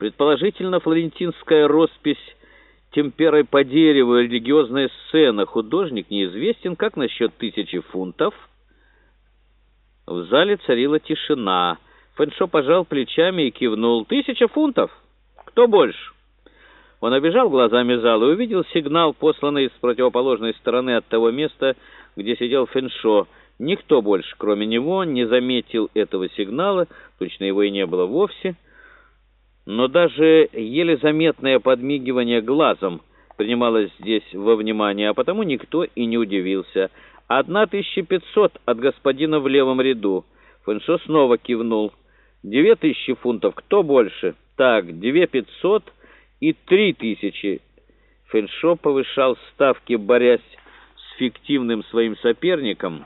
Предположительно, флорентинская роспись темперой по дереву и религиозная сцена. Художник неизвестен, как насчет тысячи фунтов. В зале царила тишина. Фэншо пожал плечами и кивнул. «Тысяча фунтов? Кто больше?» Он обежал глазами зал и увидел сигнал, посланный с противоположной стороны от того места, где сидел Фэншо. Никто больше, кроме него, не заметил этого сигнала, точно его и не было вовсе. Но даже еле заметное подмигивание глазом принималось здесь во внимание, а потому никто и не удивился. «Одна тысяча пятьсот от господина в левом ряду». Фэншо снова кивнул. «Две тысячи фунтов. Кто больше?» «Так, две пятьсот и три тысячи». Фэншо повышал ставки, борясь с фиктивным своим соперником,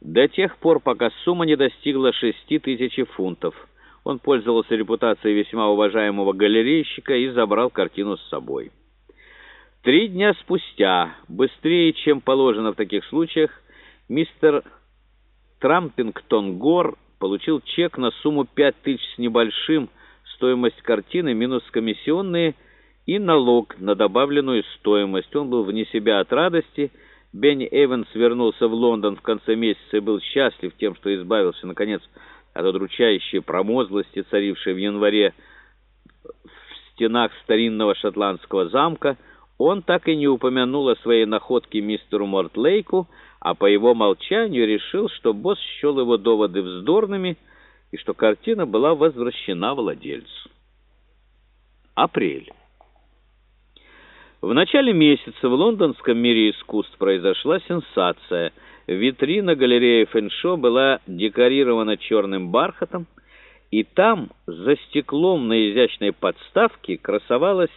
до тех пор, пока сумма не достигла шести тысяч фунтов. Он пользовался репутацией весьма уважаемого галерейщика и забрал картину с собой. Три дня спустя, быстрее, чем положено в таких случаях, мистер Трампингтон Гор получил чек на сумму пять тысяч с небольшим, стоимость картины минус комиссионные и налог на добавленную стоимость. Он был вне себя от радости. Бенни Эванс вернулся в Лондон в конце месяца и был счастлив тем, что избавился, наконец, от удручающей промозглости, царившей в январе в стенах старинного шотландского замка, он так и не упомянул о своей находке мистеру Мортлейку, а по его молчанию решил, что босс счел его доводы вздорными и что картина была возвращена владельцу. Апрель. В начале месяца в лондонском мире искусств произошла сенсация – Витрина галереи Фэншо была декорирована черным бархатом, и там, за стеклом на изящной подставке, красовалась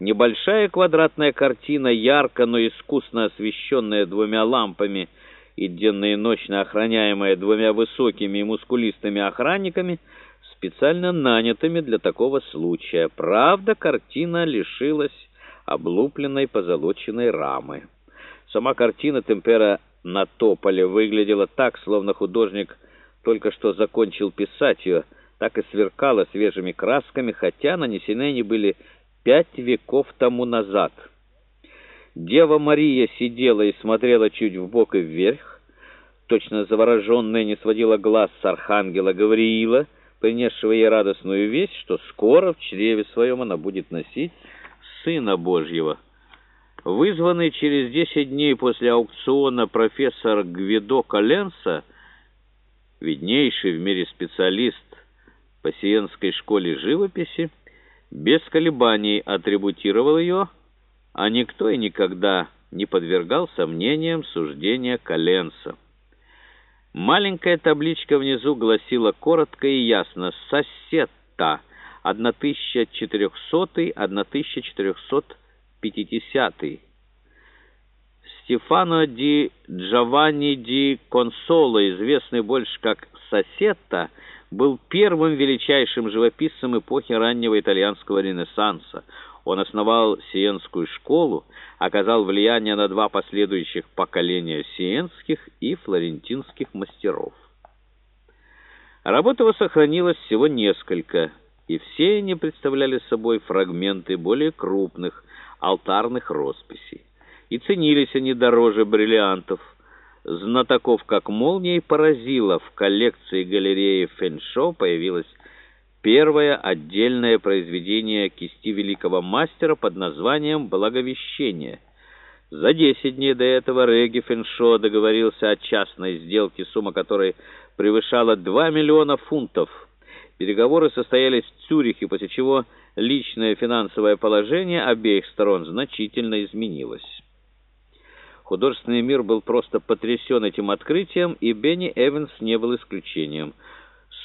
небольшая квадратная картина, ярко, но искусно освещенная двумя лампами и денно и ночно охраняемая двумя высокими и мускулистыми охранниками, специально нанятыми для такого случая. Правда, картина лишилась облупленной позолоченной рамы. Сама картина Темпера на тополе выглядела так, словно художник только что закончил писать ее, так и сверкала свежими красками, хотя нанесены они были пять веков тому назад. Дева Мария сидела и смотрела чуть вбок и вверх, точно завороженная не сводила глаз с архангела Гавриила, принесшего ей радостную весть, что скоро в чреве своем она будет носить Сына Божьего. Вызванный через 10 дней после аукциона профессор Гвидо Коленса, виднейший в мире специалист по Сиенской школе живописи, без колебаний атрибутировал ее, а никто и никогда не подвергал сомнениям суждения Коленса. Маленькая табличка внизу гласила коротко и ясно «Соседта» 1400-1400 50 Стефано ди Джованни ди Консоло, известный больше как Сосетта, был первым величайшим живописцем эпохи раннего итальянского ренессанса. Он основал Сиенскую школу, оказал влияние на два последующих поколения сиенских и флорентинских мастеров. Работ его сохранилось всего несколько, и все они представляли собой фрагменты более крупных, алтарных росписей. И ценились они дороже бриллиантов. Знатоков как молнией поразило, в коллекции галереи Фэншо появилось первое отдельное произведение кисти великого мастера под названием «Благовещение». За десять дней до этого Реги Фэншо договорился о частной сделке, сумма которой превышала 2 миллиона фунтов. Переговоры состоялись в Цюрихе, после чего личное финансовое положение обеих сторон значительно изменилось. Художественный мир был просто потрясен этим открытием, и Бенни Эванс не был исключением.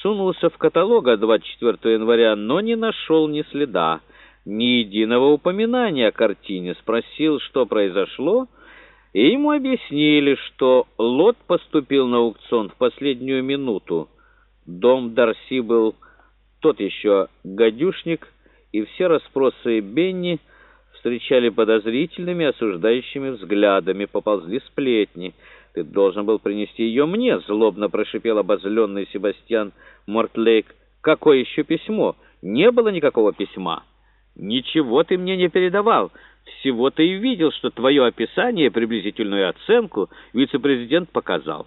Сунулся в каталог от 24 января, но не нашел ни следа, ни единого упоминания о картине. Спросил, что произошло, и ему объяснили, что лот поступил на аукцион в последнюю минуту. Дом Дарси был тот еще гадюшник, и все расспросы Бенни встречали подозрительными, осуждающими взглядами, поползли сплетни. «Ты должен был принести ее мне», — злобно прошипел обозленный Себастьян Мортлейк. «Какое еще письмо? Не было никакого письма. Ничего ты мне не передавал. Всего ты и видел, что твое описание, приблизительную оценку, вице-президент показал.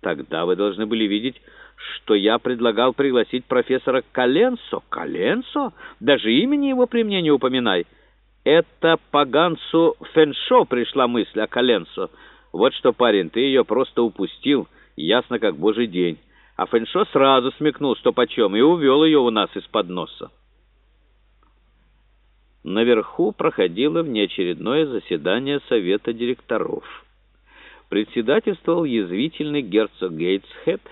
Тогда вы должны были видеть, что я предлагал пригласить профессора Каленсо. Каленсо? Даже имени его при мне не упоминай. Это поганцу Феншо пришла мысль о Каленсо. Вот что, парень, ты ее просто упустил, ясно как божий день. А Феншо сразу смекнул, что почем, и увел ее у нас из-под носа. Наверху проходило внеочередное заседание Совета директоров. Председательствовал язвительный герцог Гейтсхед,